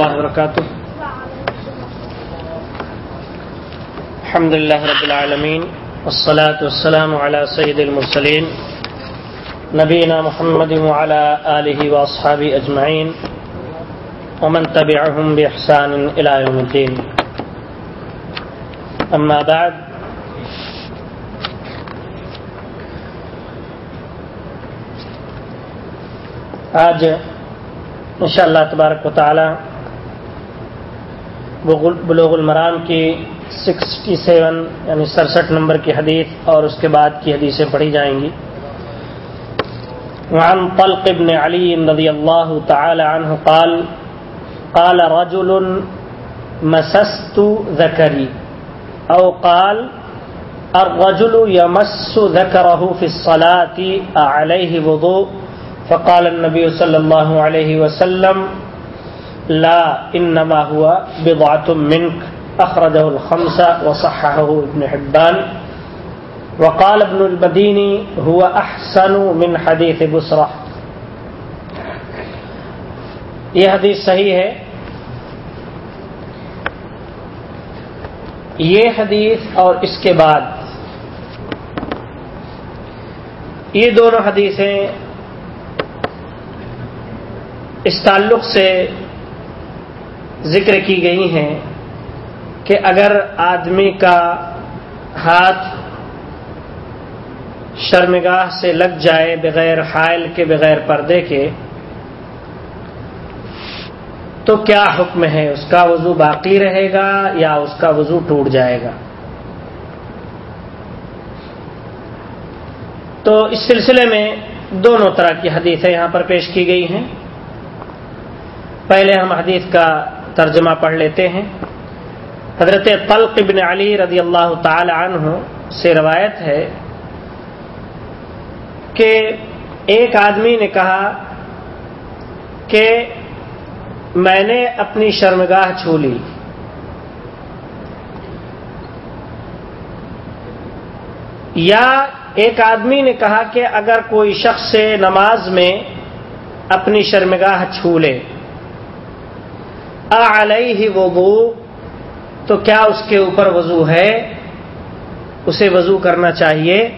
الله وبركاته الحمد لله رب العالمين والصلاة والسلام على سيد المرسلين نبينا محمد وعلى آله وأصحابه أجمعين ومن تبعهم بإحسان إلى يوم الدين أما بعد، آج انشاء اللہ تبارک و تعالی بلوغ المرام کی سکسٹی سیون یعنی سڑسٹھ نمبر کی حدیث اور اس کے بعد کی حدیثیں پڑھی جائیں گی۔ وعن طلق ابن علی رضی اللہ تعالی عنہ قال قال رجل مسست ذکری، او قال، الرجل يمس ذكره في الصلاة عليه وضوء فقال النبي صلى الله عليه وسلم لا انما هو بضعه منك. اخرجه الخمسه وصححه ابن حبان. وقال ابن المديني هو احسن من حديث بصرة یہ حدیث صحیح ہے. یہ حدیث اور اس کے بعد یہ دونوں حدیثیں اس تعلق سے ذکر کی گئی ہیں کہ اگر آدمی کا ہاتھ شرمگاہ سے لگ جائے بغیر حائل کے بغیر پردے کے، تو کیا حکم ہے؟ اس کا وضو باقی رہے گا یا اس کا وضو ٹوٹ جائے گا؟ تو اس سلسلے میں دونوں طرح کی حدیثیں یہاں پر پیش کی گئی ہیں۔ پہلے ہم حدیث کا ترجمہ پڑھ لیتے ہیں۔ حضرت طلق بن علی رضی اللہ تعالی عنہ سے روایت ہے کہ ایک آدمی نے کہا کہ میں نے اپنی شرمگاہ چھو لی۔ یا ایک آدمی نے کہا کہ اگر کوئی شخص سے نماز میں اپنی شرمگاہ چھو لے۔ علیہ وضو، تو کیا اس کے اوپر وضو ہے؟ اسے وضو کرنا چاہیے۔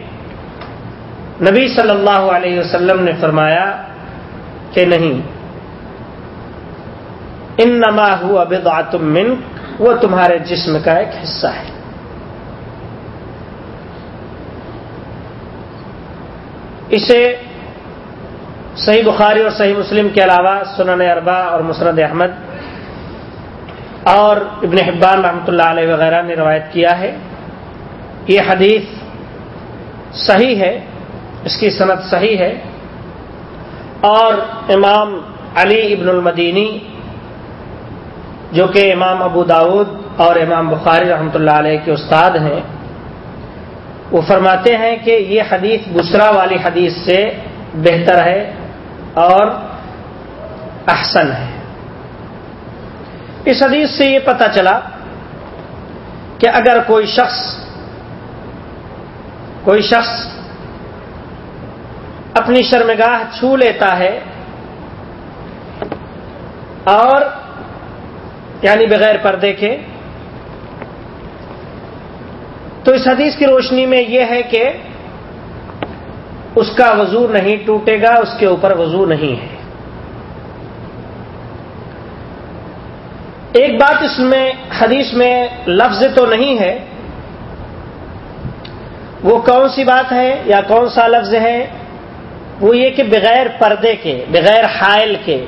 نبی صلی اللہ علیہ وسلم نے فرمایا کہ نہیں۔ ان نما ہوا من وہ تمہارے جسم کا ایک حصہ ہے۔ اسے صحیح بخاری اور صحیح مسلم کے علاوہ سنن اربا اور مسرد احمد اور ابن حبان رحمۃ اللہ علیہ وغیرہ نے روایت کیا ہے۔ یہ حدیث صحیح ہے، اس کی صنعت صحیح ہے۔ اور امام علی ابن المدینی، جو کہ امام ابو داود اور امام بخاری رحمۃ اللہ علیہ کے استاد ہیں، وہ فرماتے ہیں کہ یہ حدیث بسرا والی حدیث سے بہتر ہے اور احسن ہے۔ اس حدیث سے یہ پتہ چلا کہ اگر کوئی شخص کوئی شخص اپنی شرمگاہ چھو لیتا ہے اور یعنی بغیر پردے کے، تو اس حدیث کی روشنی میں یہ ہے کہ اس کا وضو نہیں ٹوٹے گا، اس کے اوپر وضو نہیں ہے۔ ایک بات اس میں حدیث میں لفظ تو نہیں ہے۔ وہ کون سی بات ہے یا کون سا لفظ ہے؟ وہ یہ کہ بغیر پردے کے، بغیر حائل کے۔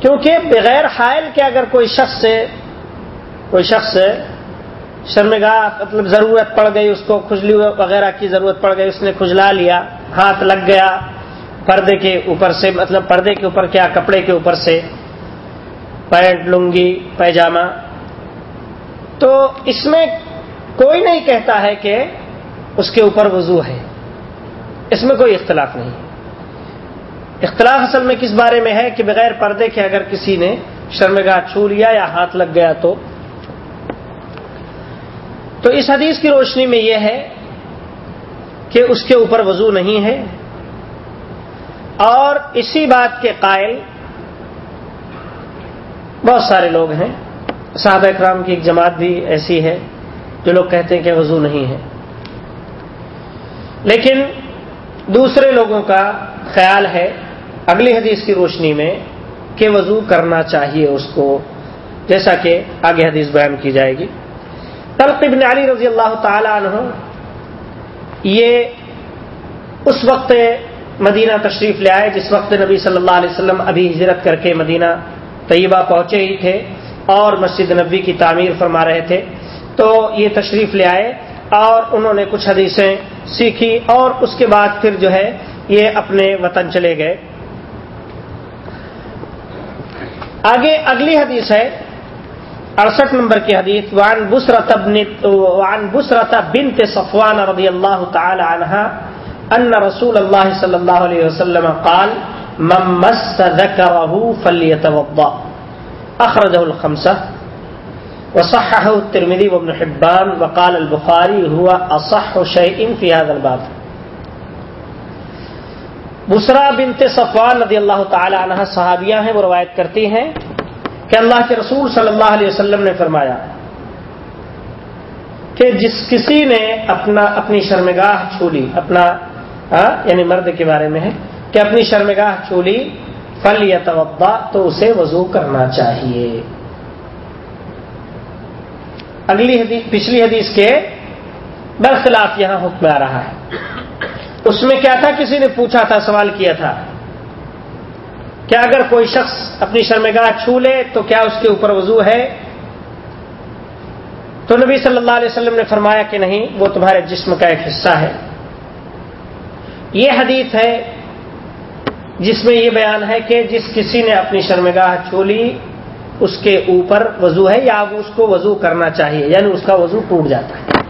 کیونکہ بغیر حائل کے اگر کوئی شخص سے، کوئی شخص شرمگاہ مطلب ضرورت پڑ گئی، اس کو کھجلی وغیرہ کی ضرورت پڑ گئی، اس نے کھجلا لیا، ہاتھ لگ گیا پردے کے اوپر سے مطلب پردے کے اوپر کیا، کپڑے کے اوپر سے پینٹ، لنگی، پیجامہ۔ تو اس میں کوئی نہیں کہتا ہے کہ اس کے اوپر وضو ہے۔ اس میں کوئی اختلاف نہیں۔ اختلاف اصل میں کس بارے میں ہے کہ بغیر پردے کے اگر کسی نے شرمگاہ چھو لیا یا ہاتھ لگ گیا تو؟ تو اس حدیث کی روشنی میں یہ ہے کہ اس کے اوپر وضو نہیں ہے۔ اور اسی بات کے قائل بہت سارے لوگ ہیں۔ صحابہ اکرام کی ایک جماعت بھی ایسی ہے جو لوگ کہتے ہیں کہ وضو نہیں ہے۔ لیکن دوسرے لوگوں کا خیال ہے اگلی حدیث کی روشنی میں کہ وضو کرنا چاہیے اس کو، جیسا کہ آگے حدیث بیان کی جائے گی۔ طلق ابن علی رضی اللہ تعالی عنہ، یہ اس وقت مدینہ تشریف لے آئے، جس وقت نبی صلی اللہ علیہ وسلم ابھی ہجرت کر کے مدینہ طیبہ پہنچے ہی تھے اور مسجد نبی کی تعمیر فرما رہے تھے، تو یہ تشریف لے آئے اور انہوں نے کچھ حدیثیں سیکھی اور اس کے بعد پھر جو ہے یہ اپنے وطن چلے گئے۔ آگے اگلی حدیث ہے، اڑسٹھ نمبر کی حدیث وان بسرت وان بسرت بنت صفوان رضی اللہ تعالی عنہ ان رسول اللہ صلی اللہ علیہ وسلم قال، من مس ذکره فلیتوضا اخرجه الخمسه وصححه الترمذي وابن حبان، وقال البخاري، هو اصح شيء في هذا الباب. بسرا بنت صفوان رضی اللہ تعالی عنہ صحابیہ ہیں، وہ روایت کرتی ہیں کہ اللہ کے رسول صلی اللہ علیہ وسلم نے فرمایا کہ جس کسی نے اپنا اپنی شرمگاہ چھولی، اپنا ہاں؟ یعنی مرد کے بارے میں ہے کہ اپنی شرمگاہ چھولی فل یا تو اسے وضو کرنا چاہیے۔ اگلی حدیث، پچھلی حدیث کے برخلاف یہاں حکم آ رہا ہے۔ اس میں کیا تھا؟ کسی نے پوچھا تھا، سوال کیا تھا کیا اگر کوئی شخص اپنی شرمگاہ چھو لے تو کیا اس کے اوپر وضو ہے؟ تو نبی صلی اللہ علیہ وسلم نے فرمایا کہ نہیں، وہ تمہارے جسم کا ایک حصہ ہے۔ یہ حدیث ہے جس میں یہ بیان ہے کہ جس کسی نے اپنی شرمگاہ چھو لی، اس کے اوپر وضو ہے یا اس کو وضو کرنا چاہیے یعنی اس کا وضو ٹوٹ جاتا ہے۔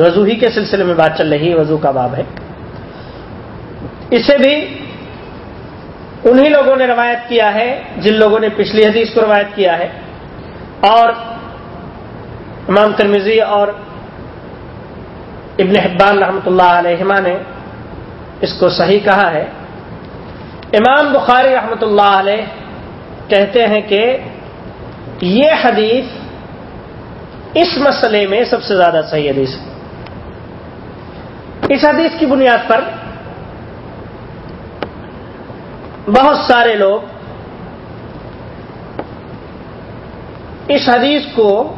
وضو ہی کے سلسلے میں بات چل رہی ہے، وضو کا باب ہے۔ اس سے بھی انہی لوگوں نے روایت کیا ہے، جن لوگوں نے پچھلی حدیث کو روایت کیا ہے۔ اور امام ترمیزی اور ابن حبان رحمۃ اللہ علیہما نے اس کو صحیح کہا ہے۔ امام بخاری رحمۃ اللہ علیہ کہتے ہیں کہ یہ حدیث اس مسئلے میں سب سے زیادہ صحیح حدیث ہے۔ اس حدیث کی بنیاد پر بہت سارے لوگ اس حدیث کو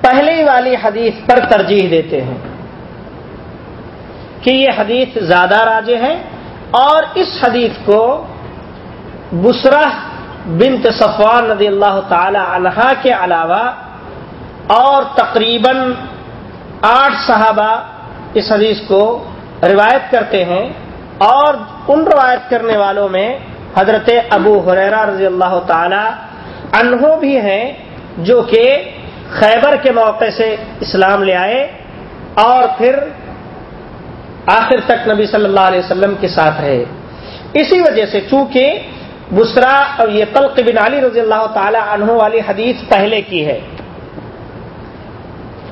پہلے والی حدیث پر ترجیح دیتے ہیں۔ کہ یہ حدیث زیادہ راجے ہے اور اس حدیث کو بسرا بنت صفوان رضی اللہ تعالی عنہا کے علاوہ اور تقریباً آٹھ صحابہ اس حدیث کو روایت کرتے ہیں اور ان روایت کرنے والوں میں حضرت ابو حریرا رضی اللہ تعالی انہوں بھی ہیں جو کہ خیبر کے موقع سے اسلام لے آئے اور پھر آخر تک نبی صلی اللہ علیہ وسلم کے ساتھ رہے۔ اسی وجہ سے چونکہ بسرا اور یہ تلق بن علی رضی اللہ تعالی عنہ والی حدیث پہلے کی ہے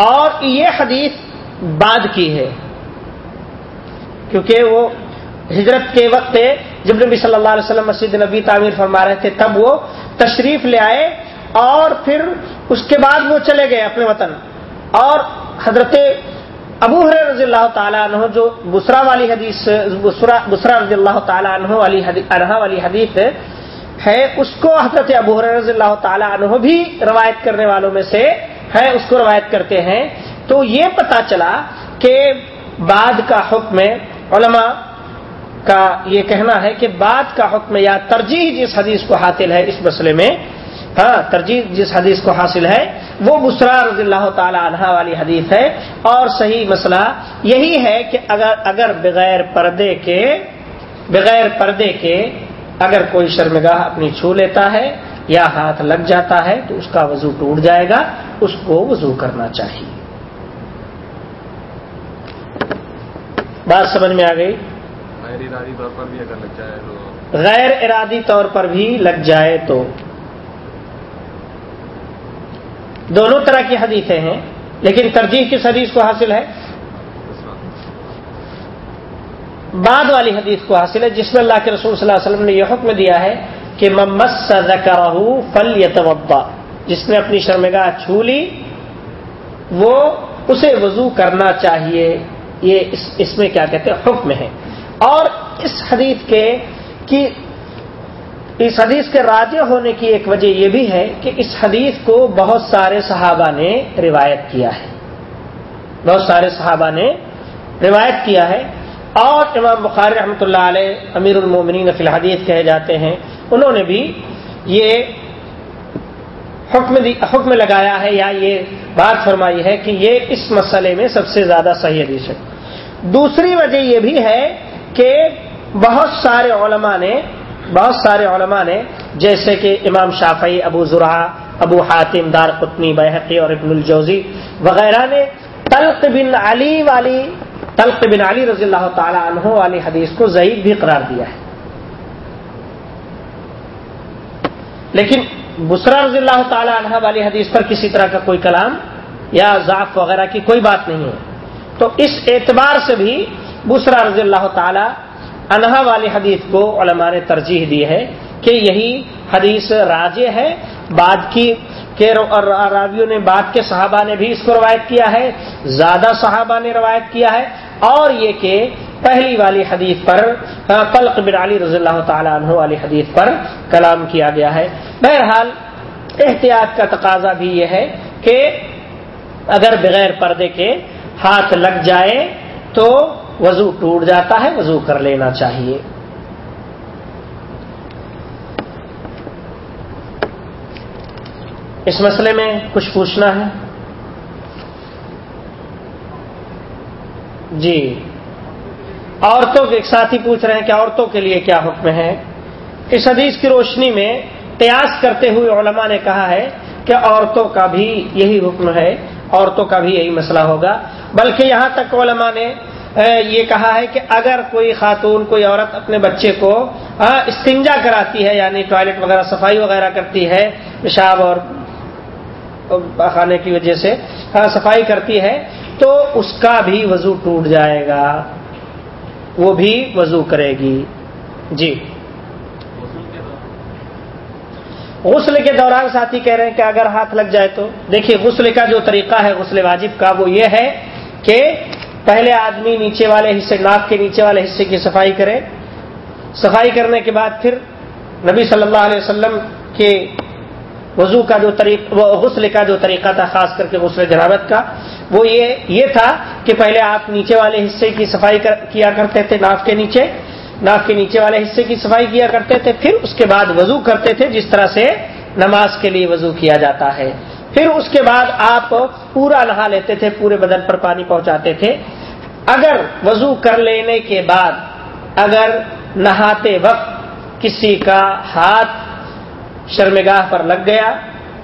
اور یہ حدیث بعد کی ہے، کیونکہ وہ ہجرت کے وقت جب نبی صلی اللہ علیہ وسلم مسجد نبی تعمیر فرما رہے تھے، تب وہ تشریف لے آئے اور پھر اس کے بعد وہ چلے گئے اپنے وطن۔ اور حضرت ابو حر رضی اللہ تعالیٰ عنہ جو بسرا والی حدیث، بسرا رضی اللہ تعالیٰ عنہ والی عنہ والی حدیث ہے، اس کو حضرت ابو حر رضی اللہ تعالیٰ عنہ بھی روایت کرنے والوں میں سے ہے اس کو روایت کرتے ہیں۔ تو یہ پتا چلا کہ بعد کا حکم علماء کا یہ کہنا ہے کہ بعد کا حکم یا ترجیح جس حدیث کو حاصل ہے اس مسئلے میں ہاں ترجیح جس حدیث کو حاصل ہے وہ بسرا رضی اللہ تعالی عنہ والی حدیث ہے۔ اور صحیح مسئلہ یہی ہے کہ اگر اگر بغیر پردے کے بغیر پردے کے اگر کوئی شرمگاہ اپنی چھو لیتا ہے یا ہاتھ لگ جاتا ہے تو اس کا وضو ٹوٹ جائے گا اس کو وضو کرنا چاہیے۔ بات سمجھ میں آ گئی؟ غیر ارادی طور پر بھی اگر لگ جائے تو۔ غیر ارادی طور پر بھی لگ جائے تو۔ دونوں طرح کی حدیثیں ہیں، لیکن ترجیح کس حدیث کو حاصل ہے؟ بعد والی حدیث کو حاصل ہے، جس میں اللہ کے رسول صلی اللہ علیہ وسلم نے یہ حکم دیا ہے کہ ممس ذکرہ فل یتوبا جس نے اپنی شرمگاہ چھو لی، وہ اسے وضو کرنا چاہیے۔ یہ اس اس میں کیا کہتے ہیں؟ حکم ہے۔ اور اس حدیث کے کی اس حدیث کے راجع ہونے کی ایک وجہ یہ بھی ہے کہ اس حدیث کو بہت سارے صحابہ نے روایت کیا ہے۔ بہت سارے صحابہ نے روایت کیا ہے۔ اور امام بخاری رحمۃ اللہ علیہ، امیر المومنین فی الحدیث کہے جاتے ہیں، انہوں نے بھی یہ حکم حکم لگایا ہے یا یہ بات فرمائی ہے کہ یہ اس مسئلے میں سب سے زیادہ صحیح حدیث ہے۔ دوسری وجہ یہ بھی ہے کہ بہت سارے علماء نے بہت سارے علماء نے جیسے کہ امام شافعی، ابو ذرا، ابو حاتم، دار قطنی بحقی اور ابن الجوزی وغیرہ نے تلق بن علی والی تلق بن علی رضی اللہ تعالی عنہ والی حدیث کو ضعیف بھی قرار دیا ہے۔ لیکن بسرا رضی اللہ تعالی عنہ والی حدیث پر کسی طرح کا کوئی کلام یا ضعف وغیرہ کی کوئی بات نہیں ہے۔ تو اس اعتبار سے بھی بسرا رضی اللہ تعالی انہا والی حدیث کو علماء نے ترجیح دی ہے کہ یہی حدیث راجے ہے۔ بعد کی راویوں نے بعد کے صحابہ نے بھی اس کو روایت کیا ہے۔ زیادہ صحابہ نے روایت کیا ہے۔ اور یہ کہ پہلی والی حدیث پر ہاں، پلق بن علی رضی اللہ تعالیٰ عنہ والی حدیث پر کلام کیا گیا ہے۔ بہرحال، احتیاط کا تقاضا بھی یہ ہے کہ اگر بغیر پردے کے ہاتھ لگ جائے تو وضو ٹوٹ جاتا ہے، وضو کر لینا چاہیے۔ اس مسئلے میں کچھ پوچھنا ہے؟ جی۔ عورتوں کے ایک ساتھی پوچھ رہے ہیں کہ عورتوں کے لیے کیا حکم ہے؟ اس حدیث کی روشنی میں قیاس کرتے ہوئے علماء نے کہا ہے کہ عورتوں کا بھی یہی حکم ہے، عورتوں کا بھی یہی مسئلہ ہوگا۔ بلکہ یہاں تک علماء نے یہ کہا ہے کہ اگر کوئی خاتون، کوئی عورت اپنے بچے کو استنجا کراتی ہے یعنی ٹوائلٹ وغیرہ، صفائی وغیرہ کرتی ہے، پیشاب اور خانے کی وجہ سے صفائی کرتی ہے، تو اس کا بھی وضو ٹوٹ جائے گا۔ وہ بھی وضو کرے گی۔ جی۔ غسل کے دوران ساتھی کہہ رہے ہیں کہ اگر ہاتھ لگ جائے تو، دیکھیے، غسل کا جو طریقہ ہے، غسل واجب کا، وہ یہ ہے کہ پہلے آدمی نیچے والے حصے، ناک کے نیچے والے حصے کی صفائی کرے۔ صفائی کرنے کے بعد پھر نبی صلی اللہ علیہ وسلم کے وضو کا جو طریقہ غسل کا جو طریقہ تھا، خاص کر کے غسل جنابت کا، وہ یہ یہ تھا کہ پہلے آپ نیچے والے حصے کی صفائی کیا کرتے تھے؟ ناف کے نیچے۔ ناف کے نیچے والے حصے کی صفائی کیا کرتے تھے؟ پھر اس کے بعد وضو کرتے تھے، جس طرح سے نماز کے لیے وضو کیا جاتا ہے۔ پھر اس کے بعد آپ پورا نہا لیتے تھے، پورے بدن پر پانی پہنچاتے تھے۔ اگر وضو کر لینے کے بعد اگر نہاتے وقت کسی کا ہاتھ شرمگاہ پر لگ گیا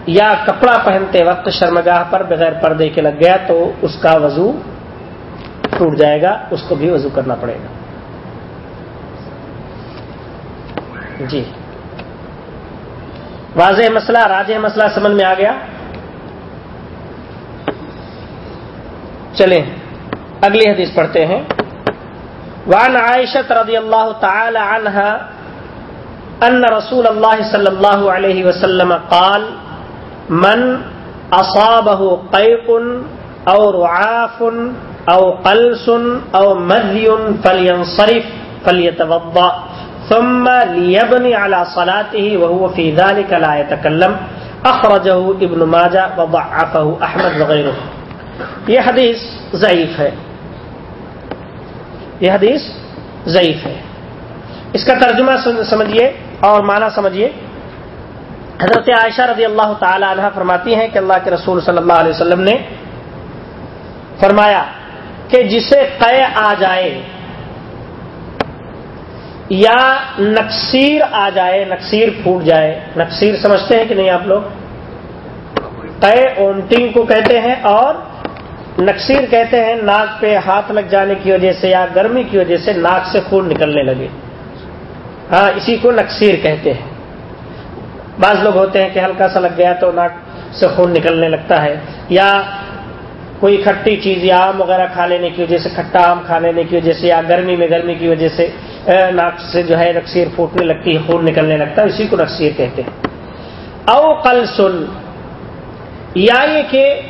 یا کپڑا پہنتے وقت شرمگاہ پر بغیر پردے کے لگ گیا تو اس کا وضو ٹوٹ جائے گا، اس کو بھی وضو کرنا پڑے گا۔ جی۔ واضح مسئلہ راجہ مسئلہ سمجھ میں آ گیا؟ چلیں۔ اگلی حدیث پڑھتے ہیں۔ وعن عائشة رضی اللہ تعالی عنہ ان رسول اللہ صلی اللہ علیہ وسلم قال، من اصابه قیق او رعاف او قلس او مذی فلینصرف فلیتوضا ثم ليبني على صلاته وهو في ذلك لا يتكلم اخرجه ابن ماجہ وضعفه احمد وغیرہ۔ یہ حدیث ضعیف ہے۔ یہ حدیث ضعیف ہے۔ اس کا ترجمہ سمجھیے اور معنی سمجھیے۔ حضرت عائشہ رضی اللہ تعالی عنہ فرماتی ہیں کہ اللہ کے رسول صلی اللہ علیہ وسلم نے فرمایا کہ جسے قے آ جائے یا نقصیر آ جائے نقصیر پھوٹ جائے۔ نقصیر سمجھتے ہیں کہ نہیں آپ لوگ؟ قے اونٹنگ کو کہتے ہیں اور نقصیر کہتے ہیں، ناک پہ ہاتھ لگ جانے کی وجہ سے یا گرمی کی وجہ سے ناک سے خون نکلنے لگے۔ ہاں اسی کو نقصیر کہتے ہیں۔ بعض لوگ ہوتے ہیں کہ ہلکا سا لگ گیا تو ناک سے خون نکلنے لگتا ہے۔ یا کوئی کھٹی چیز، یا آم وغیرہ کھا لینے کی وجہ سے، کھٹا آم کھا لینے کی وجہ سے، یا گرمی میں گرمی کی وجہ سے ناک سے جو ہے نقصیر پھوٹنے لگتی ہے، خون نکلنے لگتا ہے، اسی کو نقصیر کہتے ہیں۔ او قل سن، یا یہ کہ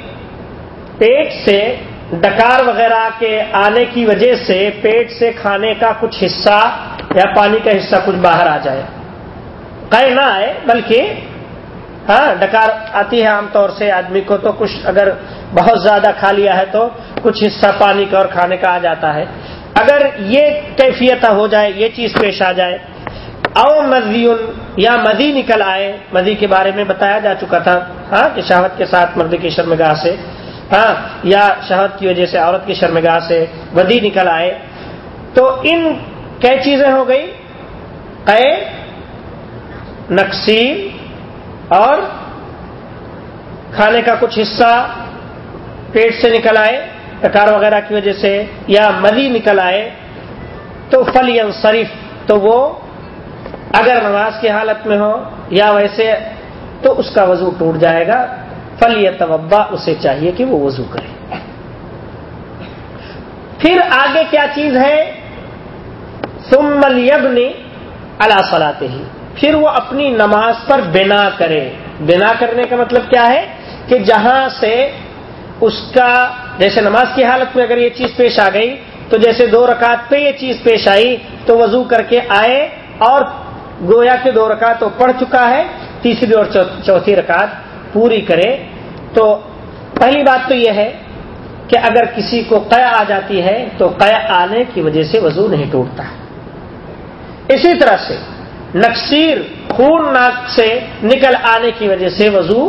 پیٹ سے ڈکار وغیرہ کے آنے کی وجہ سے پیٹ سے کھانے کا کچھ حصہ یا پانی کا حصہ کچھ باہر آ جائے۔ قے نہ آئے، بلکہ ہاں ڈکار آتی ہے عام طور سے آدمی کو تو کچھ اگر بہت زیادہ کھا لیا ہے تو کچھ حصہ پانی کا اور کھانے کا آ جاتا ہے۔ اگر یہ کیفیت ہو جائے، یہ چیز پیش آ جائے، او مزی یا مزی نکل آئے مزی کے بارے میں بتایا جا چکا تھا ہاں کہ شہوت کے ساتھ مرد کی شرمگاہ سے۔ ہاں یا شہوت کی وجہ سے عورت کی شرمگاہ سے مدی نکل آئے۔ تو ان کئی چیزیں ہو گئی قے نقصیر اور کھانے کا کچھ حصہ پیٹ سے نکل آئے ٹکار وغیرہ کی وجہ سے، یا مدی نکل آئے۔ تو فل شریف تو وہ اگر نماز کی حالت میں ہو یا ویسے، تو اس کا وضو ٹوٹ جائے گا۔ فل یا توبا اسے چاہیے کہ وہ وضو کرے۔ پھر آگے کیا چیز ہے؟ سمل یب نے اللہ سلاتے ہی پھر وہ اپنی نماز پر بنا کرے۔ بنا کرنے کا مطلب کیا ہے؟ کہ جہاں سے اس کا، جیسے نماز کی حالت میں اگر یہ چیز پیش آ گئی، تو جیسے دو رکعت پہ یہ چیز پیش آئی، تو وضو کر کے آئے اور گویا کے دو رکعت وہ پڑھ چکا ہے، تیسری اور چوتھی رکعت پوری کرے۔ تو پہلی بات تو یہ ہے کہ اگر کسی کو قیا آ جاتی ہے تو قیا آنے کی وجہ سے وضو نہیں ٹوٹتا۔ اسی طرح سے نقصیر خون ناک سے نکل آنے کی وجہ سے وضو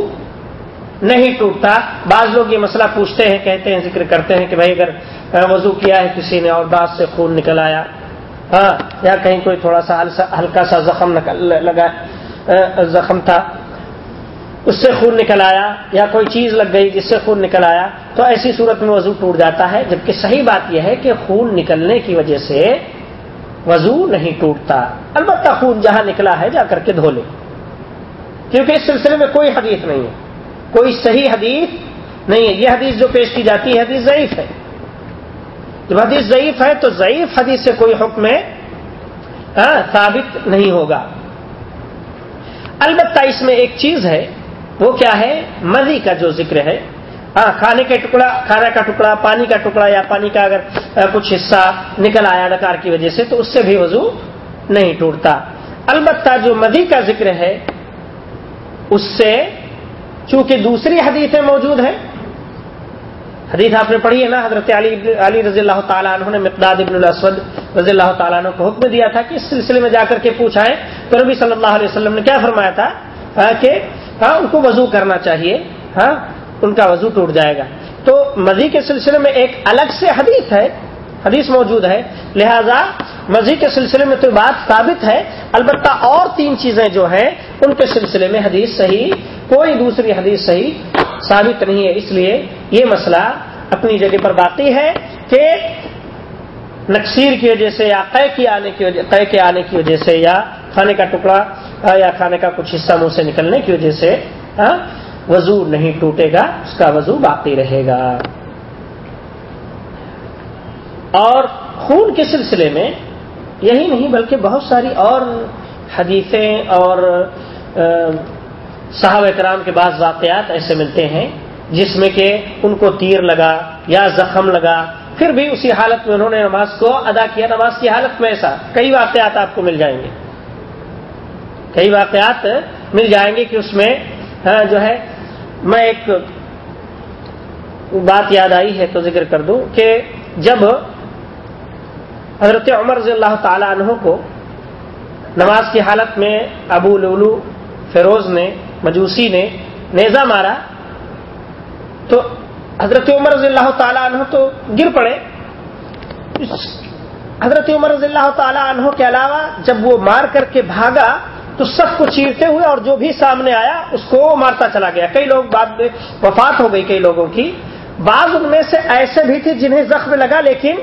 نہیں ٹوٹتا۔ بعض لوگ یہ مسئلہ پوچھتے ہیں، کہتے ہیں، ذکر کرتے ہیں کہ بھائی اگر وضو کیا ہے، کسی نے اور دانت سے خون نکل آیا۔ ہاں یا کہیں کوئی تھوڑا سا ہلکا سا زخم لگا زخم تھا۔ اس سے خون نکل آیا یا کوئی چیز لگ گئی جس سے خون نکل آیا، تو ایسی صورت میں وضو ٹوٹ جاتا ہے، جبکہ صحیح بات یہ ہے کہ خون نکلنے کی وجہ سے وضو نہیں ٹوٹتا۔ البتہ خون جہاں نکلا ہے، جا کر کے دھو لے۔ کیونکہ اس سلسلے میں کوئی حدیث نہیں ہے۔ کوئی صحیح حدیث نہیں ہے۔ یہ حدیث جو پیش کی جاتی ہے، حدیث ضعیف ہے۔ جب حدیث ضعیف ہے، تو ضعیف حدیث سے کوئی حکم ثابت نہیں ہوگا۔ البتہ اس میں ایک چیز ہے وہ کیا ہے؟ مزی کا جو ذکر ہے۔ ہاں کھانے کا ٹکڑا کھانے کا ٹکڑا، پانی کا ٹکڑا یا پانی کا اگر کچھ حصہ نکل آیا ڈکار کی وجہ سے تو اس سے بھی وضو نہیں ٹوٹتا۔ البتہ جو مدی کا ذکر ہے، اس سے چونکہ دوسری حدیثیں موجود ہیں۔ حدیث آپ نے پڑھی ہے نا، حضرت علی علی رضی اللہ تعالیٰ عنہ نے مقداد ابن الاسود رضی اللہ تعالیٰ عنہ کو حکم دیا تھا کہ اس سلسلے میں جا کر کے پوچھائیں۔ تو نبی صلی اللہ علیہ وسلم نے کیا فرمایا تھا؟ کہ ہاں ان کو وضو کرنا چاہیے۔ ہاں ان کا وضو ٹوٹ جائے گا۔ تو مزید کے سلسلے میں ایک الگ سے حدیث ہے، حدیث موجود ہے۔ لہذا مزید کے سلسلے میں تو بات ثابت ہے۔ البتہ اور تین چیزیں جو ہیں، ان کے سلسلے میں حدیث صحیح، کوئی دوسری حدیث صحیح ثابت نہیں ہے۔ اس لیے یہ مسئلہ اپنی جگہ پر باقی ہے کہ نقصیر کی وجہ سے یا قے کی آنے کی وجہ قے کے آنے کی وجہ سے یا کھانے کا ٹکڑا یا کھانے کا کچھ حصہ منہ سے نکلنے کی وجہ سے وضو نہیں ٹوٹے گا، اس کا وضو باقی رہے گا۔ اور خون کے سلسلے میں یہی نہیں، بلکہ بہت ساری اور حدیثیں اور صحابہ کرام کے بعض واقعات ایسے ملتے ہیں، جس میں کہ ان کو تیر لگا یا زخم لگا، پھر بھی اسی حالت میں انہوں نے نماز کو ادا کیا، نماز کی حالت میں ایسا، کئی واقعات آپ کو مل جائیں گے۔ کئی واقعات مل جائیں گے کہ اس میں ہاں، جو ہے، میں ایک بات یاد آئی ہے تو ذکر کر دوں کہ جب حضرت عمر رضی اللہ تعالی عنہ کو نماز کی حالت میں ابو لولو فیروز نے، مجوسی نے نیزا مارا، تو حضرت عمر رضی اللہ تعالی عنہ تو گر پڑے۔ حضرت عمر رضی اللہ تعالی عنہ کے علاوہ جب وہ مار کر کے بھاگا تو سب کو چیرتے ہوئے اور جو بھی سامنے آیا، اس کو مارتا چلا گیا۔ کئی لوگ بعد میں وفات ہو گئی کئی لوگوں کی۔ بعض ان میں سے ایسے بھی تھے جنہیں زخم لگا، لیکن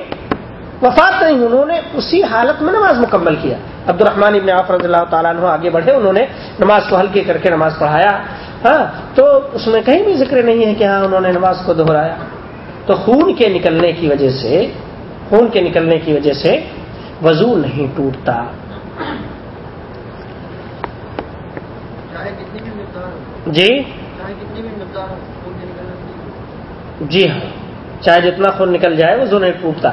وفات نہیں، انہوں نے اسی حالت میں نماز مکمل کیا۔ عبد الرحمان ابن عاف رضی اللہ تعالیٰ عنہ آگے بڑھے، انہوں نے نماز کو ہلکی کر کے نماز پڑھایا۔ ہاں تو اس میں کہیں بھی ذکر نہیں ہے کہ ہاں انہوں نے نماز کو دہرایا۔ تو خون کے نکلنے کی وجہ سے، خون کے نکلنے کی وجہ سے وضو نہیں ٹوٹتا چاہے کتنی بھی مقدار ہو جی چاہے کتنی بھی مقدار ہو خون کے نکلنے کی جی ہاں۔ چاہے جتنا خون نکل جائے وضو نہیں ٹوٹتا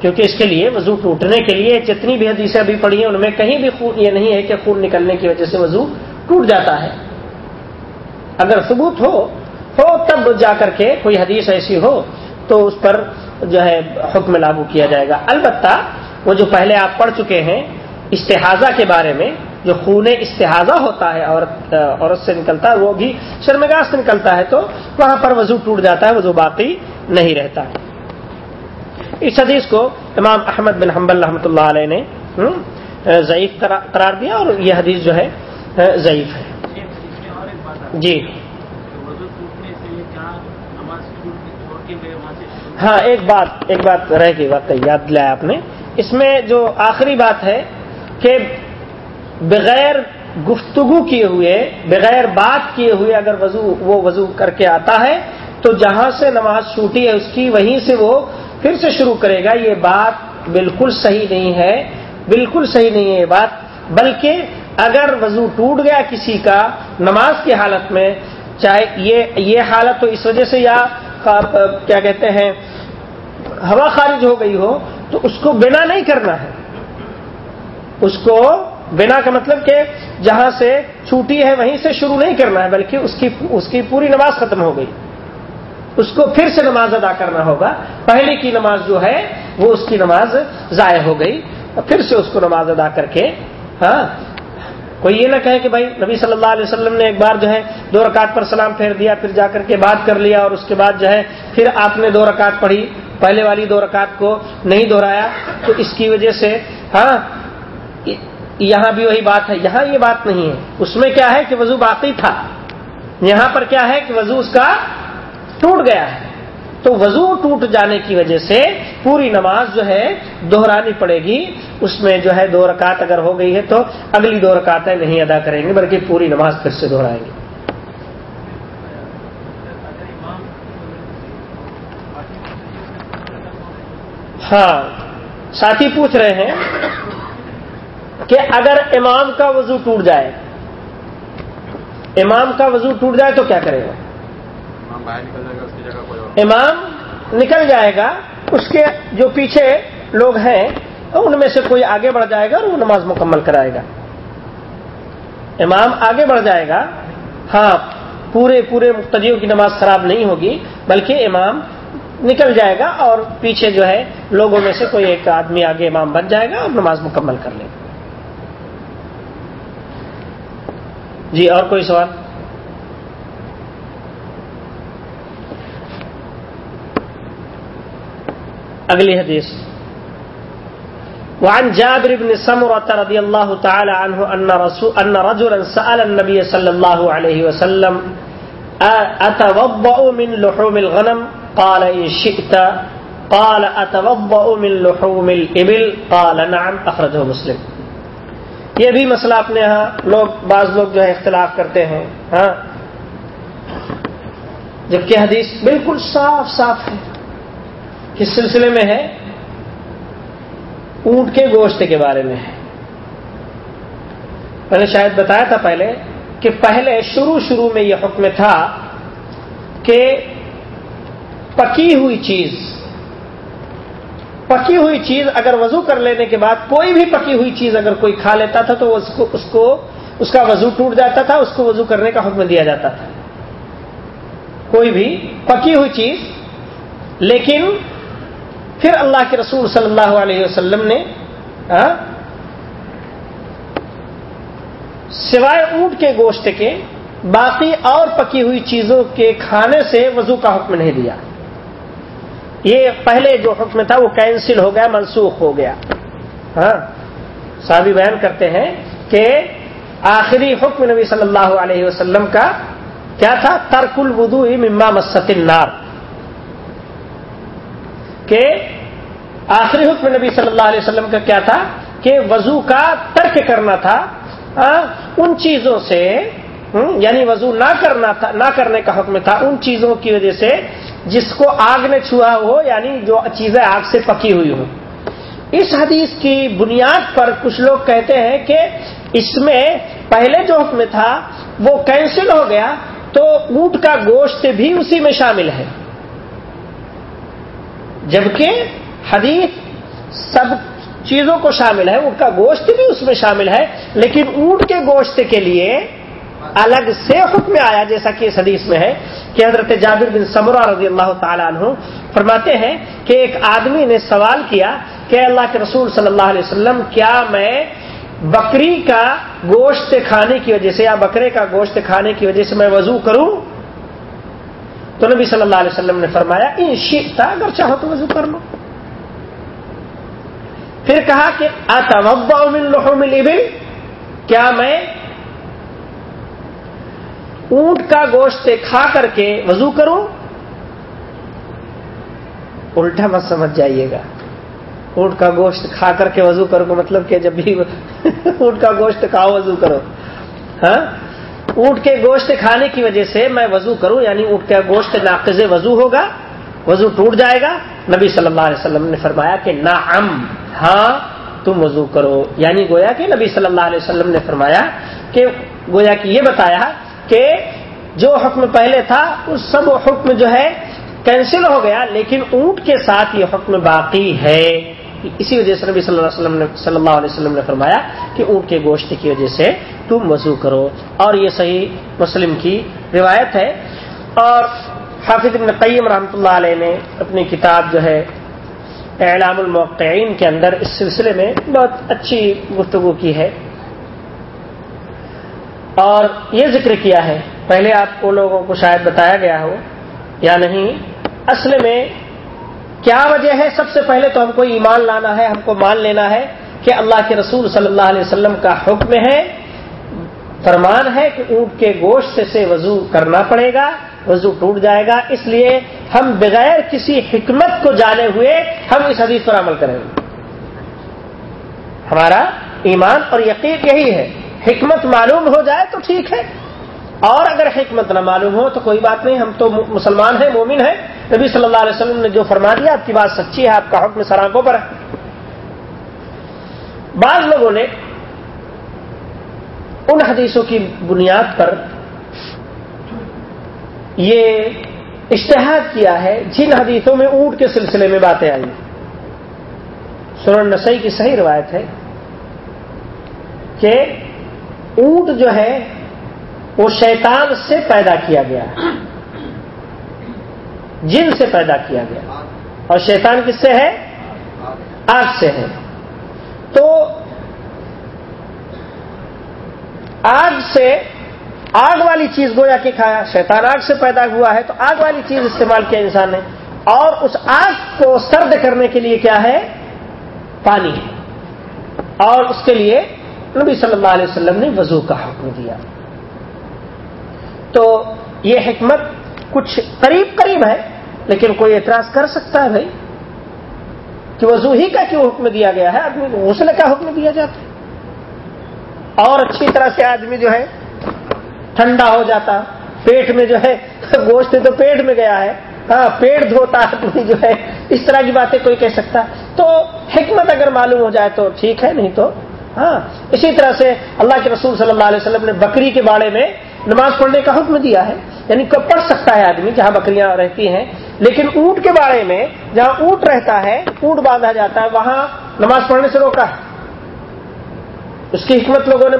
کیونکہ اس کے لیے وضو ٹوٹنے کے لیے جتنی بھی حدیثیں ابھی پڑھی ہیں ان میں کہیں بھی خون یہ نہیں ہے کہ خون نکلنے کی وجہ سے وضو ٹوٹ جاتا ہے۔ اگر ثبوت ہو ہو تب جا کر کے کوئی حدیث ایسی ہو تو اس پر جو ہے حکم لاگو کیا جائے گا۔ البتہ وہ جو پہلے آپ پڑھ چکے ہیں استحاظہ کے بارے میں جو خون استحاظہ ہوتا ہے، عورت عورت سے نکلتا ہے، وہ بھی شرمگاہ سے نکلتا ہے، تو وہاں پر وضو ٹوٹ جاتا ہے، وضو باقی نہیں رہتا۔ اس حدیث کو امام احمد بن حنبل رحمۃ اللہ علیہ نے ضعیف قرار دیا اور یہ حدیث جو ہے، ضعیف ہے۔ جی۔ ہاں ایک بات ایک بات رہ گئی بات یاد دلایا آپ نے۔ اس میں جو آخری بات ہے کہ بغیر گفتگو کیے ہوئے، بغیر بات کیے ہوئے اگر وضو، وہ وضو کر کے آتا ہے، تو جہاں سے نماز چھوٹی ہے، اس کی وہیں سے وہ پھر سے شروع کرے گا، یہ بات بالکل صحیح نہیں ہے، بالکل صحیح نہیں ہے یہ بات، بلکہ اگر وضو ٹوٹ گیا کسی کا نماز کی حالت میں، چاہے یہ یہ حالت تو اس وجہ سے یا کیا کہتے ہیں، ہوا خارج ہو گئی ہو، تو اس کو بنا نہیں کرنا ہے۔ اس کو بنا کا مطلب کہ جہاں سے چھوٹی ہے وہیں سے شروع نہیں کرنا ہے، بلکہ اس کی اس کی پوری نماز ختم ہو گئی۔ اس کو پھر سے نماز ادا کرنا ہوگا۔ پہلے کی نماز جو ہے، وہ اس کی نماز ضائع ہو گئی۔ پھر سے اس کو نماز ادا کر کے ہاں کوئی یہ نہ کہے کہ بھائی، نبی صلی اللہ علیہ وسلم نے ایک بار جو ہے دو رکعت پر سلام پھیر دیا، پھر جا کر کے بات کر لیا اور اس کے بعد جو ہے پھر آپ نے دو رکعت پڑھی۔ پہلے والی دو رکعت کو نہیں دہرایا، تو اس کی وجہ سے ہاں یہاں بھی وہی بات ہے، یہاں یہ بات نہیں ہے۔ اس میں کیا ہے کہ وضو باقی تھا۔ یہاں پر کیا ہے کہ وضو اس کا ٹوٹ گیا ہے۔ تو وضو ٹوٹ جانے کی وجہ سے پوری نماز جو ہے دہرانی پڑے گی۔ اس میں جو ہے دو رکعت اگر ہو گئی ہے تو اگلی دو رکعتیں نہیں ادا کریں گے، بلکہ پوری نماز پھر سے دہرائیں گے۔ ہاں ساتھی پوچھ رہے ہیں کہ اگر امام کا وضو ٹوٹ جائے امام کا وضو ٹوٹ جائے تو کیا کرے گا؟ امام نکل جائے گا اس کے جو پیچھے لوگ ہیں ان میں سے کوئی آگے بڑھ جائے گا اور وہ نماز مکمل کرائے گا۔ امام آگے بڑھ جائے گا ہاں پورے پورے مقتدیوں کی نماز خراب نہیں ہوگی بلکہ امام نکل جائے گا اور پیچھے جو ہے لوگوں میں سے کوئی ایک آدمی آگے امام بن جائے گا اور نماز مکمل کر لے گا۔ جی اور کوئی سوال؟ اگلی حدیث۔ وعن جابر بن سمرة رضي الله تعالى عنه أن, رسول أن رجلا سأل النبي صلى الله عليه وسلم أتوضأ من لحوم الغنم؟ قال إن شئت. قال أتوضأ من لحوم الإبل؟ قال نعم أخرجه مسلم۔ یہ بھی مسئلہ اپنے ہاں لوگ بعض لوگ جو ہے اختلاف کرتے ہیں ہاں۔ جبکہ حدیث بالکل صاف صاف ہے۔ کس سلسلے میں ہے؟ اونٹ کے گوشت کے بارے میں ہے۔ میں نے شاید بتایا تھا پہلے کہ پہلے شروع شروع میں یہ حکم تھا کہ پکی ہوئی چیز پکی ہوئی چیز اگر وضو کر لینے کے بعد کوئی بھی پکی ہوئی چیز اگر کوئی کھا لیتا تھا تو اس کو اس کو اس کا وضو ٹوٹ جاتا تھا، اس کو وضو کرنے کا حکم دیا جاتا تھا۔ کوئی بھی پکی ہوئی چیز، لیکن پھر اللہ کے رسول صلی اللہ علیہ وسلم نے سوائے اونٹ کے گوشت کے، باقی اور پکی ہوئی چیزوں کے کھانے سے وضو کا حکم نہیں دیا۔ یہ پہلے جو حکم تھا وہ کینسل ہو گیا، منسوخ ہو گیا۔ ہاں؟ صحابی بیان کرتے ہیں کہ آخری حکم نبی صلی اللہ علیہ وسلم کا کیا تھا؟ ترک الودو مما مست النار۔ کہ آخری حکم نبی صلی اللہ علیہ وسلم کا کیا تھا؟ کہ وضو کا ترک کرنا تھا۔ ہاں؟ ان چیزوں سے یعنی وضو نہ کرنا تھا، نہ کرنے کا حکم تھا، ان چیزوں کی وجہ سے جس کو آگ نے چھوا ہو یعنی جو چیزیں آگ سے پکی ہوئی ہوں۔ اس حدیث کی بنیاد پر کچھ لوگ کہتے ہیں کہ اس میں پہلے جو حکم تھا، وہ کینسل ہو گیا تو اونٹ کا گوشت بھی اسی میں شامل ہے۔ جبکہ حدیث سب چیزوں کو شامل ہے، اونٹ کا گوشت بھی اس میں شامل ہے، لیکن اونٹ کے گوشت کے لیے الگ سے حکم آیا، جیسا کہ اس حدیث میں ہے۔ کہ حضرت جابر بن سمرہ رضی اللہ تعالیٰ عنہ فرماتے ہیں کہ ایک آدمی نے سوال کیا کہ اللہ کے رسول صلی اللہ علیہ وسلم، کیا میں بکری کا گوشت کھانے کی وجہ سے یا بکرے کا گوشت کھانے کی وجہ سے میں وضو کروں؟ تو نبی صلی اللہ علیہ وسلم نے فرمایا، ان شیتا اگر چاہو تو وضو کر لو. پھر کہا کہ من لحوم الابل؟ کیا میں اونٹ کا گوشت کھا کر کے وضو کروں الٹا مت سمجھ جائیے گا۔ اونٹ کا گوشت کھا کر کے وضو کرو مطلب کہ جب بھی اونٹ کا گوشت کھاؤ وضو کرو۔ ہاں؟ اونٹ کے گوشت کھانے کی وجہ سے میں وضو کروں یعنی اونٹ کا گوشت ناقز وضو ہوگا، وضو ٹوٹ جائے گا۔ نبی صلی اللہ علیہ وسلم نے فرمایا کہ نا ہاں تم وضو کرو۔ یعنی گویا کہ نبی صلی اللہ علیہ وسلم نے فرمایا کہ گویا کہ یہ بتایا کہ جو حکم پہلے تھا، اس سب حکم جو ہے کینسل ہو گیا، لیکن اونٹ کے ساتھ یہ حکم باقی ہے۔ اسی وجہ سے نبی صلی اللہ علیہ وسلم نے صلی اللہ علیہ وسلم نے فرمایا کہ اونٹ کے گوشت کی وجہ سے تم وضو کرو۔ اور یہ صحیح مسلم کی روایت ہے۔ اور حافظ ابن قیم رحمۃ اللہ علیہ نے اپنی کتاب جو ہے اعلام الموقعین کے اندر اس سلسلے میں بہت اچھی گفتگو کی ہے۔ اور یہ ذکر کیا ہے، پہلے آپ کو لوگوں کو شاید بتایا گیا ہو یا نہیں، اصل میں کیا وجہ ہے؟ سب سے پہلے تو ہم کو ایمان لانا ہے، ہم کو مان لینا ہے کہ اللہ کے رسول صلی اللہ علیہ وسلم کا حکم ہے، فرمان ہے کہ اونٹ کے گوشت سے وضو کرنا پڑے گا، وضو ٹوٹ جائے گا، اس لیے ہم بغیر کسی حکمت کو جانے ہوئے ہم اس حدیث پر عمل کریں گے۔ ہمارا ایمان اور یقین یہی ہے۔ حکمت معلوم ہو جائے تو ٹھیک ہے۔ اور اگر حکمت نہ معلوم ہو تو کوئی بات نہیں، ہم تو مسلمان ہیں، مومن ہیں۔ نبی صلی اللہ علیہ وسلم نے جو فرما دیا، آپ کی بات سچی ہے، آپ کا حکم سراغوں پر ہے۔ بعض لوگوں نے ان حدیثوں کی بنیاد پر یہ اشتہاد کیا ہے، جن حدیثوں میں اونٹ کے سلسلے میں باتیں آئی۔ سنن نسائی کی صحیح روایت ہے کہ اونٹ جو ہے وہ شیطان سے پیدا کیا گیا جن سے پیدا کیا گیا۔ اور شیطان کس سے ہے؟ آگ سے ہے۔ تو آگ سے آگ والی چیز گویا کہ کھایا، شیطان آگ سے پیدا ہوا ہے، تو آگ والی چیز استعمال کیا انسان نے؟ اور اس آگ کو سرد کرنے کے لیے کیا ہے؟ پانی ہے۔ اور اس کے لیے نبی صلی اللہ علیہ وسلم نے وضو کا حکم دیا۔ تو یہ حکمت کچھ قریب قریب ہے، لیکن کوئی اعتراض کر سکتا ہے بھائی کہ وضو ہی کا کیوں حکم دیا گیا ہے؟ آدمی کو غسل کا حکم دیا جاتا ہے۔ اور اچھی طرح سے آدمی جو ہے ٹھنڈا ہو جاتا، پیٹ میں جو ہے گوشت تو پیٹ میں گیا ہے۔ ہاں پیٹ دھوتا آدمی جو ہے، اس طرح کی باتیں کوئی کہہ سکتا۔ تو حکمت اگر معلوم ہو جائے تو ٹھیک ہے، نہیں تو ہاں اسی طرح سے اللہ کے رسول صلی اللہ علیہ وسلم نے بکری کے بارے میں نماز پڑھنے کا حکم دیا ہے۔ یعنی کب پڑھ سکتا ہے آدمی جہاں بکریاں رہتی ہیں، لیکن اونٹ کے بارے میں جہاں اونٹ رہتا ہے، اونٹ باندھا جاتا ہے، وہاں نماز پڑھنے سے روکا ہے۔ اس کی حکمت لوگوں نے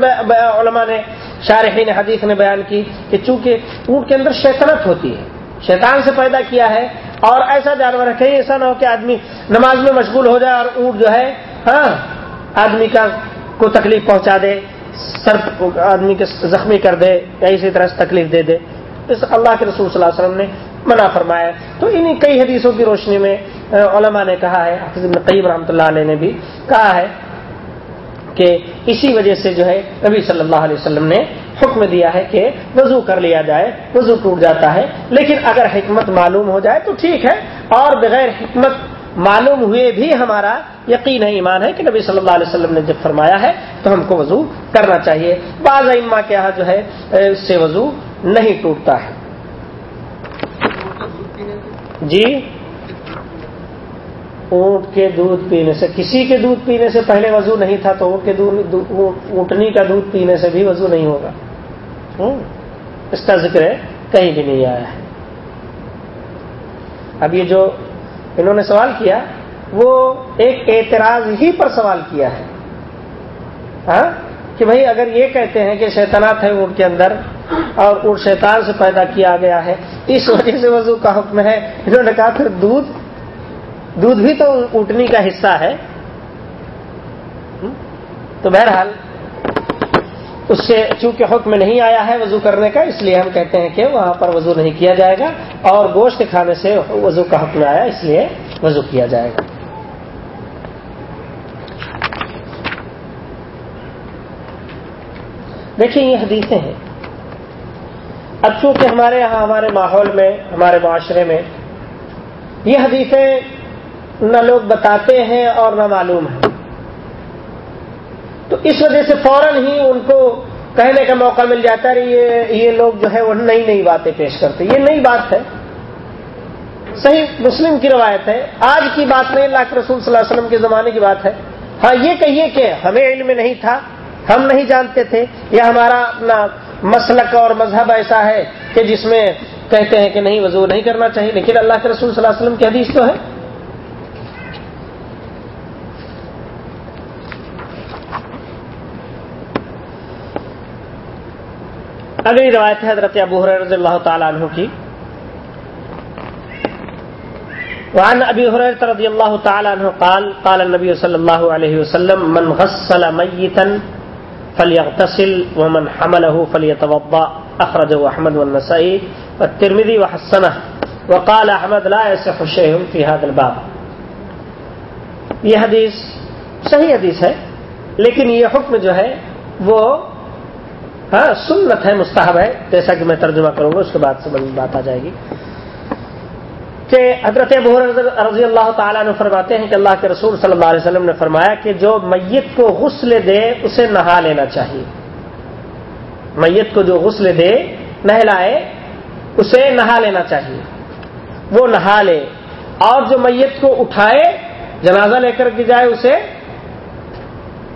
علماء نے، شارحین حدیث نے بیان کی کہ چونکہ اونٹ کے اندر شیطنت ہوتی ہے، شیطان سے پیدا کیا ہے اور ایسا جانور ہے، کہیں ایسا نہ ہو کہ آدمی نماز میں مشغول ہو جائے اور اونٹ جو ہے ہاں آدمی کا کو تکلیف پہنچا دے، سر آدمی کے زخمی کر دے یا اسی طرح سے تکلیف دے دے۔ اس اللہ کے رسول صلی اللہ علیہ وسلم نے منع فرمایا۔ تو انہیں کئی حدیثوں کی روشنی میں علماء نے کہا ہے، حافظ ابن قیم رحمۃ اللہ علیہ نے بھی کہا ہے کہ اسی وجہ سے جو ہے، نبی صلی اللہ علیہ وسلم نے حکم دیا ہے کہ وضو کر لیا جائے، وضو ٹوٹ جاتا ہے۔ لیکن اگر حکمت معلوم ہو جائے تو ٹھیک ہے، اور بغیر حکمت معلوم ہوئے بھی ہمارا یقین ہے، ایمان ہے کہ نبی صلی اللہ علیہ وسلم نے جب فرمایا ہے تو ہم کو وضو کرنا چاہیے۔ بعض اما کے یہاں جو ہے اس سے وضو نہیں ٹوٹتا ہے۔ جی؟ اونٹ کے دودھ پینے سے، کسی کے دودھ پینے سے پہلے وضو نہیں تھا تو اونٹ کے دودھ اونٹنی کا دودھ پینے سے بھی وضو نہیں ہوگا۔ اس کا ذکر کہیں بھی نہیں آیا ہے۔ اب یہ جو انہوں نے سوال کیا وہ ایک اعتراض ہی پر سوال کیا ہے۔ ہاں؟ کہ بھائی اگر یہ کہتے ہیں کہ شیطنات ہے اونٹ کے اندر اور اونٹ شیطان سے پیدا کیا گیا ہے، اس وجہ سے وضو کا حکم ہے۔ انہوں نے کہا پھر دودھ دودھ بھی تو اونٹنی کا حصہ ہے۔ تو بہرحال، اس سے چونکہ حکم نہیں آیا ہے وضو کرنے کا، اس لیے ہم کہتے ہیں کہ وہاں پر وضو نہیں کیا جائے گا اور گوشت کھانے سے وضو کا حکم آیا، اس لیے وضو کیا جائے گا۔ دیکھیں یہ حدیثیں ہیں۔ اب چونکہ ہمارے یہاں، ہمارے ماحول میں، ہمارے معاشرے میں یہ حدیثیں نہ لوگ بتاتے ہیں اور نہ معلوم ہے تو اس وجہ سے فوراً ہی ان کو کہنے کا موقع مل جاتا ہے یہ یہ لوگ جو ہے وہ نئی نئی باتیں پیش کرتے یہ نئی بات ہے۔ صحیح مسلم کی روایت ہے۔ آج کی بات نہیں، اللہ کے رسول صلی اللہ علیہ وسلم کے زمانے کی بات ہے۔ ہاں یہ کہیے کہ ہمیں علم نہیں تھا۔ ہم نہیں جانتے تھے یا ہمارا اپنا مسلک اور مذہب ایسا ہے کہ جس میں کہتے ہیں کہ نہیں، وضو نہیں کرنا چاہیے، لیکن اللہ کے رسول صلی اللہ علیہ وسلم کی حدیث تو ہے۔ اگلی روایت ہے حضرت ابو رضی اللہ تعالیٰ عنہ کی۔ وعن ابي هريره رضي الله تعالى عنه قال قال النبي صلى الله عليه وسلم، من غسل ميتا فليغتسل ومن حمله فليتوضا اخرجه احمد والنسائي والترمذي وحسنه. وقال احمد لا يصح شيء في هذا الباب. یہ حدیث صحیح حدیث ہے، لیکن یہ حکم جو ہے، وہ ہاں سنت ہے، مستحب ہے، جیسا کہ میں ترجمہ کروں گا، اس کے بعد سمجھ بات آ جائے گی۔ کہ حضرت بحر رضی اللہ تعالیٰ نے فرماتے ہیں کہ اللہ کے رسول صلی اللہ علیہ وسلم نے فرمایا کہ جو میت کو غسل دے اسے نہا لینا چاہیے۔ میت کو جو غسل دے، نہلائے، اسے نہا لینا چاہیے۔ وہ نہا لے۔ اور جو میت کو اٹھائے، جنازہ لے کر کے جائے، اسے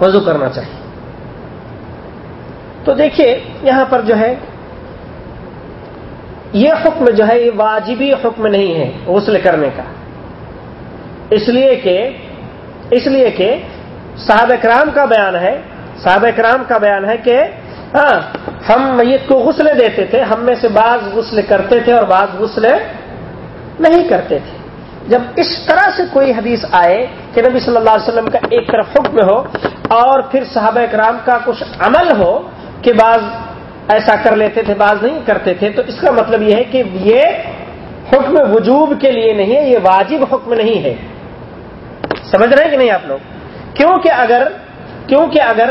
وضو کرنا چاہیے۔ تو دیکھیے، یہاں پر جو ہے یہ حکم جو ہے یہ واجبی حکم نہیں ہے غسل کرنے کا۔ اس لیے کہ، اس لیے کہ صحابہ کرام کا بیان ہے، صحابہ کرام کا بیان ہے کہ ہاں ہم میت کو غسل دیتے تھے، ہم میں سے بعض غسل کرتے تھے اور بعض غسل نہیں کرتے تھے۔ جب اس طرح سے کوئی حدیث آئے کہ نبی صلی اللہ علیہ وسلم کا ایک طرف حکم ہو اور پھر صحابہ کرام کا کچھ عمل ہو کہ بعض ایسا کر لیتے تھے، بعض نہیں کرتے تھے۔ تو اس کا مطلب یہ ہے کہ یہ حکم وجوب کے لیے نہیں ہے، یہ واجب حکم نہیں ہے۔ سمجھ رہے ہیں کہ نہیں آپ لوگ؟ کیونکہ اگر کیونکہ اگر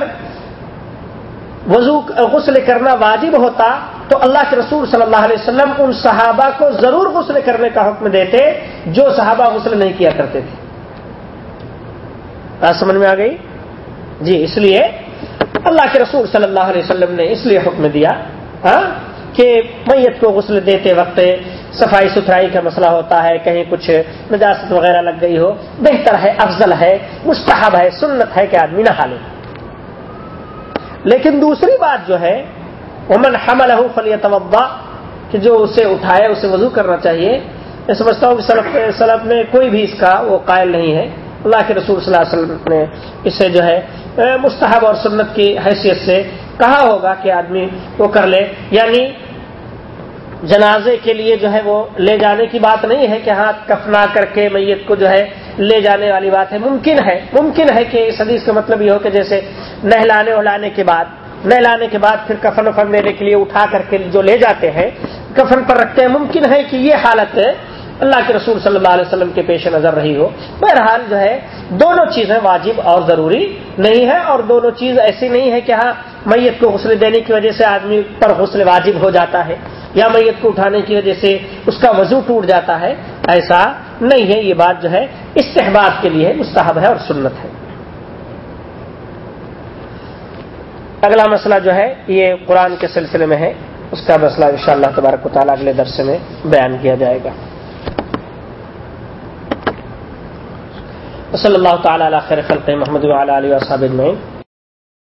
وضو، غسل کرنا واجب ہوتا تو اللہ کے رسول صلی اللہ علیہ وسلم ان صحابہ کو ضرور غسل کرنے کا حکم دیتے جو صحابہ غسل نہیں کیا کرتے تھے۔ بات سمجھ میں آ گئی؟ جی اس لیے اللہ کے رسول صلی اللہ علیہ وسلم نے اس لیے حکم دیا ہاں کہ میت کو غسل دیتے وقت صفائی ستھرائی کا مسئلہ ہوتا ہے، کہیں کچھ نجاست وغیرہ لگ گئی ہو، بہتر ہے، افضل ہے، مستحب ہے، سنت ہے کہ آدمی نہا لے لیکن دوسری بات جو ہے امن حمل فلی کہ جو اسے اٹھائے، اسے وضو کرنا چاہیے، میں سمجھتا ہوں کہ سلف سلف میں کوئی بھی اس کا وہ قائل نہیں ہے۔ اللہ کے رسول صلی اللہ علیہ وسلم نے اسے جو ہے مستحب اور سنت کی حیثیت سے کہا ہوگا کہ آدمی وہ کر لے۔ یعنی جنازے کے لیے جو ہے وہ لے جانے کی بات نہیں ہے کہ ہاں کفنا کر کے میت کو جو ہے لے جانے والی بات ہے۔ ممکن ہے۔ ممکن ہے کہ اس حدیث کا مطلب یہ ہو کہ جیسے نہلانے اہلانے کے بعد، نہلانے کے بعد پھر کفن وفن لینے کے لیے اٹھا کر کے جو لے جاتے ہیں، کفن پر رکھتے ہیں۔ ممکن ہے کہ یہ حالت اللہ کے رسول صلی اللہ علیہ وسلم کے پیش نظر رہی ہو۔ بہرحال جو ہے، دونوں چیزیں واجب اور ضروری نہیں ہے اور دونوں چیز ایسی نہیں ہے کہ ہاں میت کو غسل دینے کی وجہ سے آدمی پر غسل واجب ہو جاتا ہے یا میت کو اٹھانے کی وجہ سے اس کا وضو ٹوٹ جاتا ہے، ایسا نہیں ہے۔ یہ بات جو ہے، استحباب کے لیے مستحب ہے اور سنت ہے۔ اگلا مسئلہ جو ہے، یہ قرآن کے سلسلے میں ہے۔ اس کا مسئلہ ان شاء اللہ تبارک و تعالیٰ اگلے درسے میں بیان کیا جائے گا۔ وصلی اللہ تعالی علی خیر خلق محمد وعلی علیہ وصحاب اجمعین۔